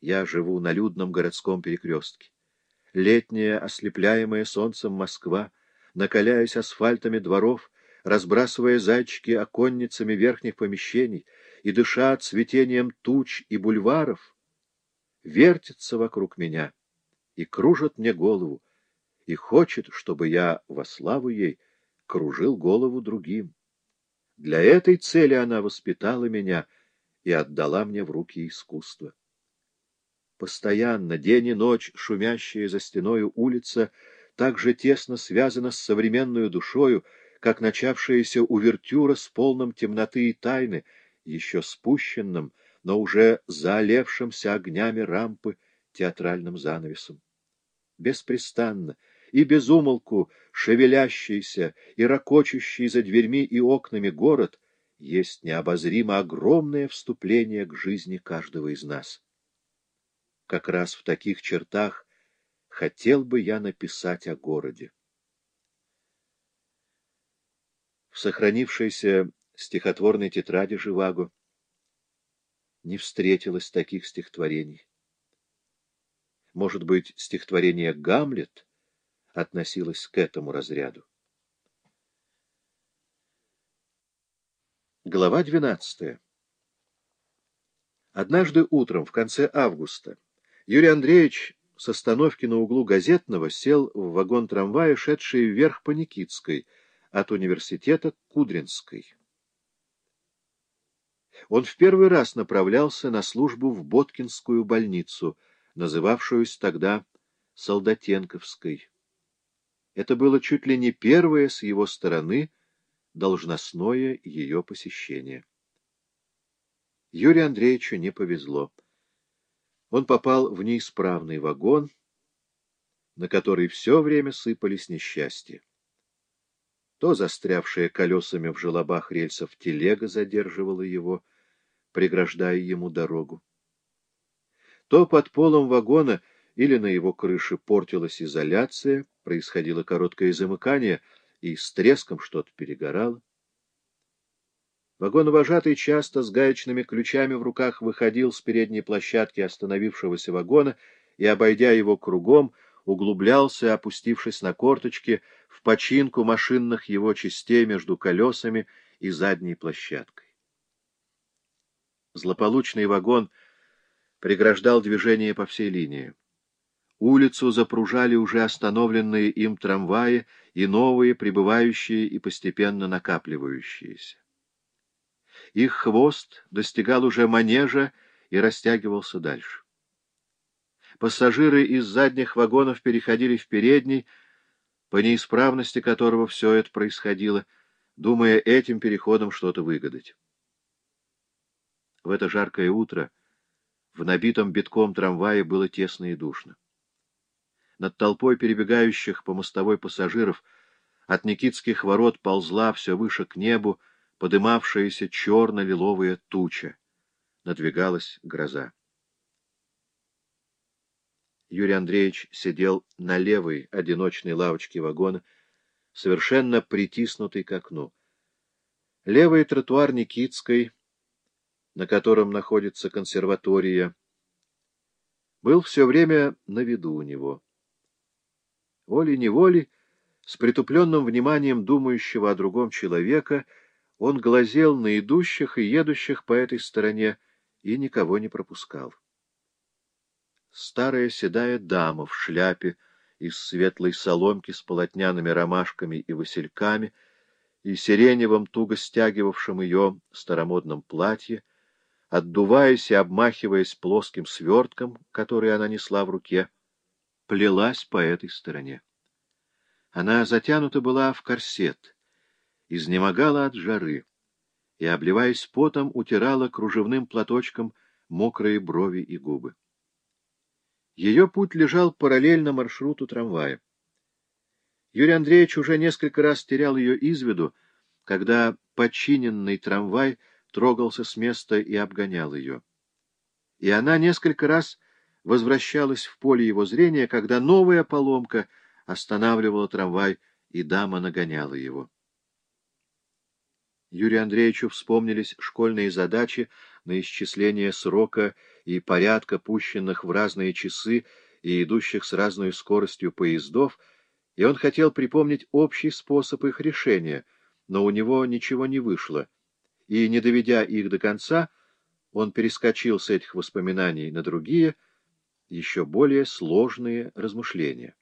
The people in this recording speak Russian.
Я живу на людном городском перекрестке. Летняя, ослепляемая солнцем Москва, накаляясь асфальтами дворов, разбрасывая зайчики оконницами верхних помещений и дыша цветением туч и бульваров, вертится вокруг меня и кружит мне голову, и хочет, чтобы я во славу ей кружил голову другим. Для этой цели она воспитала меня и отдала мне в руки искусство. Постоянно, день и ночь, шумящая за стеною улица, так же тесно связана с современной душою, как начавшаяся увертюра с полным темноты и тайны, еще спущенным, но уже заолевшимся огнями рампы театральным занавесом. Беспрестанно и безумолку шевелящийся и ракочущий за дверьми и окнами город есть необозримо огромное вступление к жизни каждого из нас. Как раз в таких чертах хотел бы я написать о городе. В сохранившейся стихотворной тетради Живаго не встретилось таких стихотворений. Может быть, стихотворение «Гамлет» относилось к этому разряду. Глава двенадцатая. Однажды утром, в конце августа, Юрий Андреевич с остановки на углу Газетного сел в вагон трамвая, шедший вверх по Никитской, от университета к Кудринской. Он в первый раз направлялся на службу в Боткинскую больницу, называвшуюся тогда Солдатенковской. Это было чуть ли не первое с его стороны должностное ее посещение. Юрию Андреевичу не повезло он попал в неисправный вагон, на который все время сыпались несчастья. То застрявшая колесами в желобах рельсов телега задерживала его, преграждая ему дорогу. То под полом вагона или на его крыше портилась изоляция, происходило короткое замыкание, и с треском что-то перегорало. Вагоновожатый часто с гаечными ключами в руках выходил с передней площадки остановившегося вагона и, обойдя его кругом, углублялся, опустившись на корточки, в починку машинных его частей между колесами и задней площадкой. Злополучный вагон преграждал движение по всей линии. Улицу запружали уже остановленные им трамваи и новые, прибывающие и постепенно накапливающиеся. Их хвост достигал уже манежа и растягивался дальше. Пассажиры из задних вагонов переходили в передний, по неисправности которого все это происходило, думая этим переходом что-то выгадать. В это жаркое утро в набитом битком трамвае было тесно и душно. Над толпой перебегающих по мостовой пассажиров от Никитских ворот ползла все выше к небу подымавшаяся черно-лиловая туча. Надвигалась гроза. Юрий Андреевич сидел на левой одиночной лавочке вагона, совершенно притиснутый к окну. Левый тротуар Никитской, на котором находится консерватория, был все время на виду у него. Волей-неволей, с притупленным вниманием думающего о другом человека — он глазел на идущих и едущих по этой стороне и никого не пропускал. Старая седая дама в шляпе из светлой соломки с полотняными ромашками и васильками и сиреневым, туго стягивавшим ее старомодном платье, отдуваясь и обмахиваясь плоским свертком, который она несла в руке, плелась по этой стороне. Она затянута была в корсет — изнемогала от жары и, обливаясь потом, утирала кружевным платочком мокрые брови и губы. Ее путь лежал параллельно маршруту трамвая. Юрий Андреевич уже несколько раз терял ее из виду, когда подчиненный трамвай трогался с места и обгонял ее. И она несколько раз возвращалась в поле его зрения, когда новая поломка останавливала трамвай, и дама нагоняла его. Юрию Андреевичу вспомнились школьные задачи на исчисление срока и порядка пущенных в разные часы и идущих с разной скоростью поездов, и он хотел припомнить общий способ их решения, но у него ничего не вышло, и, не доведя их до конца, он перескочил с этих воспоминаний на другие, еще более сложные размышления.